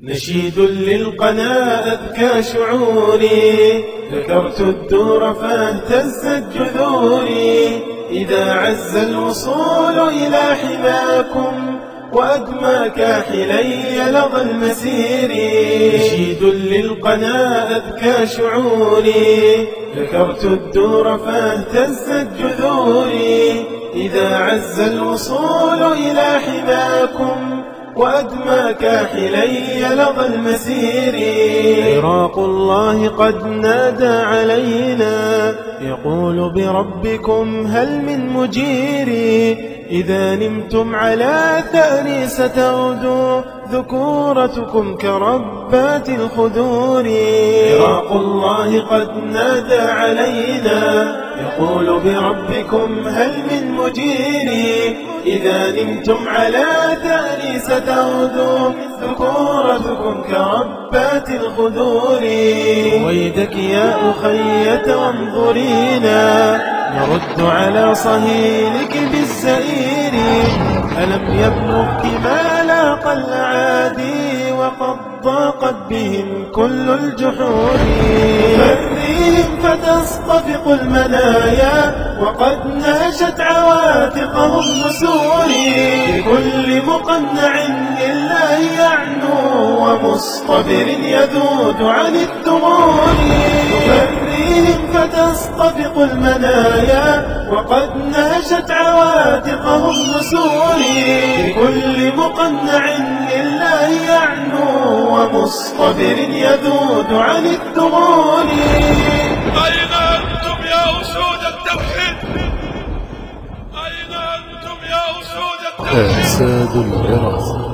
نشيد للقنا أذكى شعوري. ذكرت الدور فاهتزت جذوري إذا عز الوصول إلى حماكم وأدمى كاحلي لظى المسير. نشيد للقنا أذكى شعوري. ذكرت الدور فاهتزت جذوري إذا عز الوصول إلى حماكم وأدمى كاحلي لظى المسير. عراق الله قد نادى علينا. يقول بربكم هل من مجير؟ إذا نمتم على ثأري ستغدو ذكورتكم كربات الخدور. عراق الله قد نادى علينا. يقول بربكم هل من مجير؟ إذا نمتم على ثأري ستغدو ذكورتكم كربات الخدور. ويدك يا أخية وانظرينا نرد على صهيلك بالزئير. ألم يبلغك ما لاقى الأعادي وقد ضاقت بهم كل الجحور فريهم فتصطفق المنايا وقد ناشت عواتقهم نسور. بكل مقنع لله يعنو ومصطبر يذود عن فريهم فتصطفق المنايا وقد ناشت عواتقهم نسور بكل مقنع لله يعنو ومصطبر يذود عن الثمور أين أنتم يا أسود التوحيد؟ أين أنتم يا أسود التوحيد؟ أساد العراق